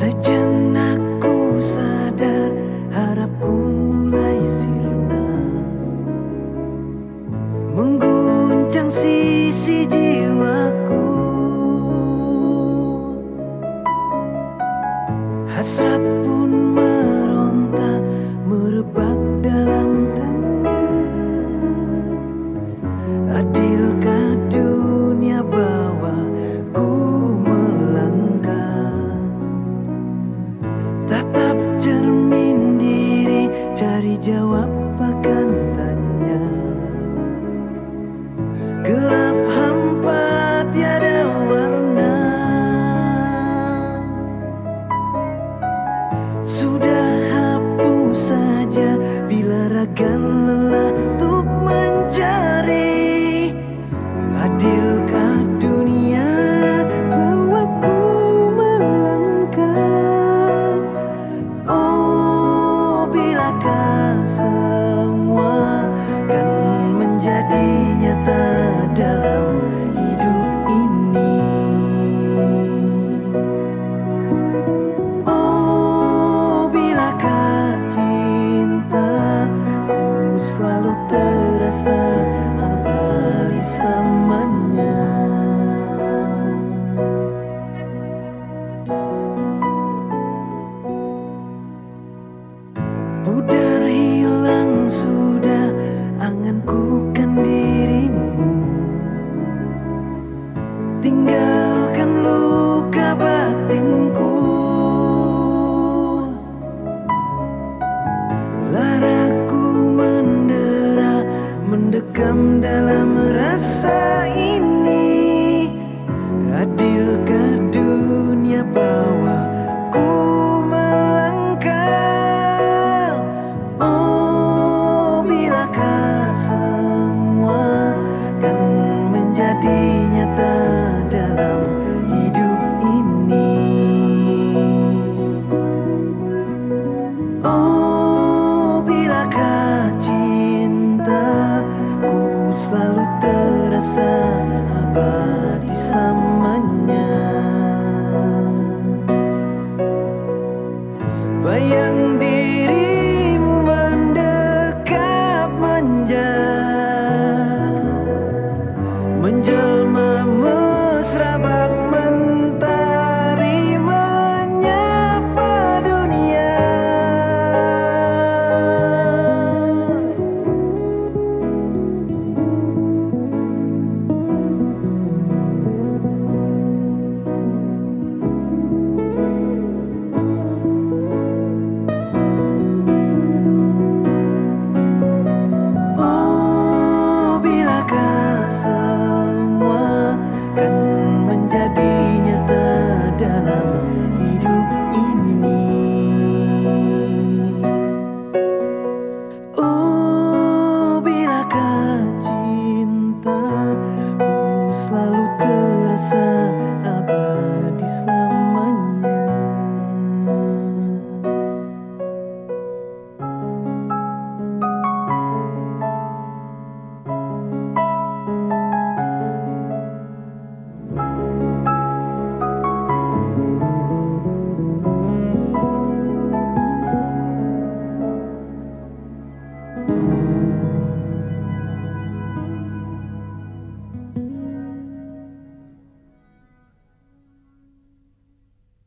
Sejenak ku sadar harapku mulai sirna. Mengguncang sisi jiwaku. Hasrat pun meronta merebak dalam telinga Tatap cermin diri cari jawab Dalam rasa ini. Adilkan terasa abadi samanya. Bayang di